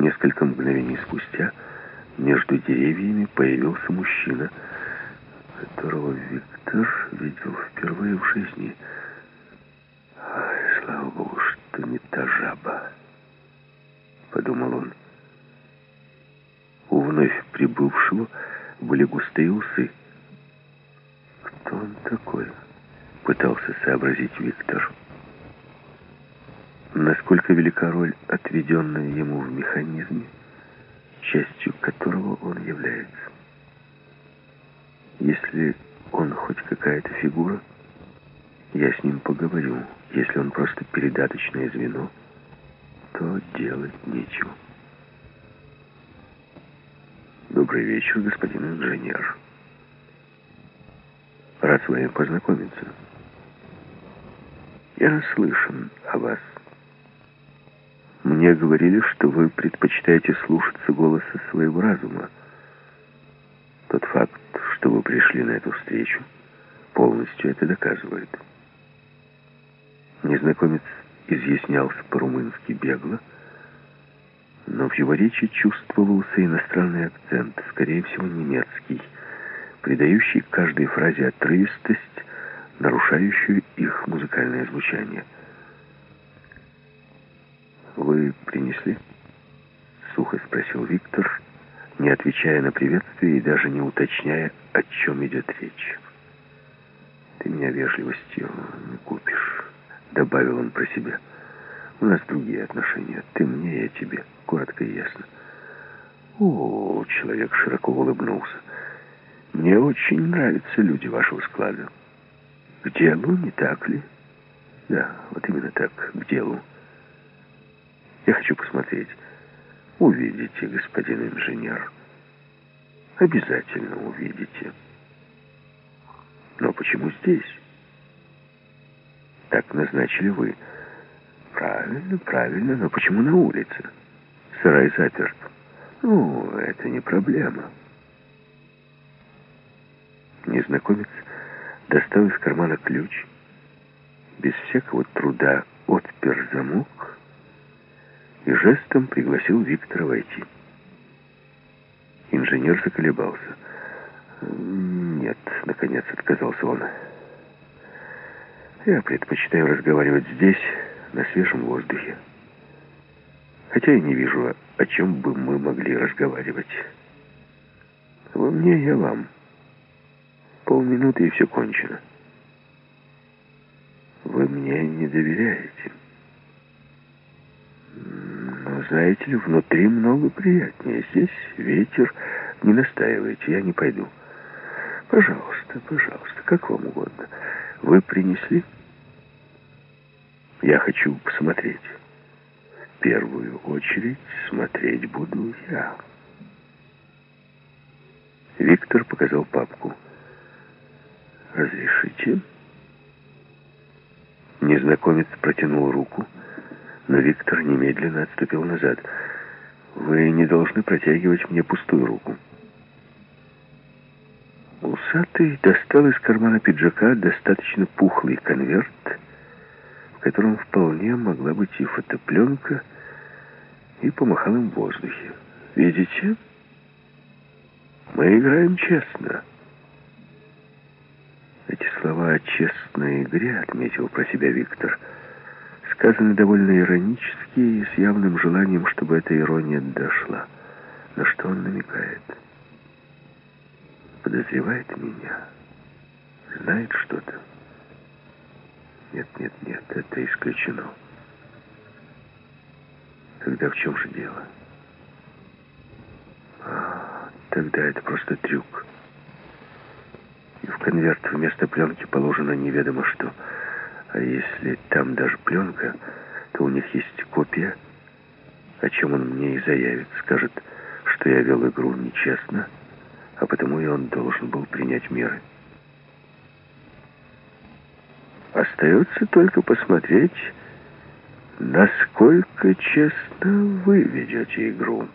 Несколько мгновений спустя между деревьями появился мужчина, которого Виктор видел впервые в жизни. «Ай, слава богу, что не та жаба», — подумал он. У вновь прибывшего были густые усы. «Кто он такой?» — пытался сообразить Виктор. Насколько велика роль, отведенная ему в механизме, частью которого он является. Если он хоть какая-то фигура, я с ним поговорю. Если он просто передаточное звено, то делать нечего. Добрый вечер, господин инженер. Рад с вами познакомиться. Я наслышан о вас. Мне говорили, что вы предпочитаете слушаться голоса своего разума. Тот факт, что вы пришли на эту встречу, полностью это доказывает. Незнакомец изъяснялся по-румынски бегло, но в его речи чувствовался иностранный акцент, скорее всего немецкий, придающий каждой фразе отрывистость, нарушающую их музыкальное звучание. «Вы принесли?» — сухо спросил Виктор, не отвечая на приветствие и даже не уточняя, о чем идет речь. «Ты меня вежливостью не купишь», — добавил он про себя. «У нас другие отношения. Ты мне, я тебе. Коротко и ясно». «О, человек широко улыбнулся. Мне очень нравятся люди вашего склада. К делу, не так ли?» «Да, вот именно так, к делу. Я хочу посмотреть». Увидите, господин инженер. Обязательно увидите. Но почему здесь? Так назначили вы. Правильно, правильно, но почему на улице? Сарай заперт. Ну, это не проблема. Незнакомец достал из кармана ключ, без всякого труда отпер замок и жестом пригласил Виктора войти. Инженер заколебался. «Нет», — наконец отказался он. «Я предпочитаю разговаривать здесь, на свежем воздухе. Хотя я не вижу, о чем бы мы могли разговаривать. Во мне я вам. Полминуты и все кончено. Вы мне не доверяете». Знаете ли, внутри много приятнее. Здесь ветер. Не настаивайте, я не пойду. Пожалуйста, пожалуйста, как вам угодно. Вы принесли? Я хочу посмотреть. В первую очередь смотреть буду я. Виктор показал папку. «Разрешите?» Незнакомец протянул руку но Виктор немедленно отступил назад. «Вы не должны протягивать мне пустую руку». Усатый достал из кармана пиджака достаточно пухлый конверт, в котором вполне могла быть и фотопленка, и помахал им в воздухе. «Видите? Мы играем честно». Эти слова о честной игре отметил про себя Виктор – сказаны довольно иронически и с явным желанием, чтобы эта ирония дошла. На что он намекает? Подозревает меня? Знает что-то? Нет, нет, нет, это исключено. Тогда в чем же дело? А, тогда это просто трюк. И в конверт вместо пленки положено неведомо что – а если там даже пленка, то у них есть копия, о чем он мне и заявит. Скажет, что я вел игру нечестно, а потому и он должен был принять меры. Остается только посмотреть, насколько честно вы ведете игру.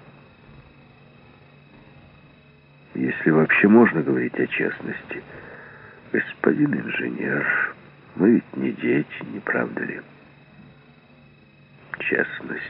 Если вообще можно говорить о честности, господин инженер... Мы ведь не дети, не правда ли? Честность.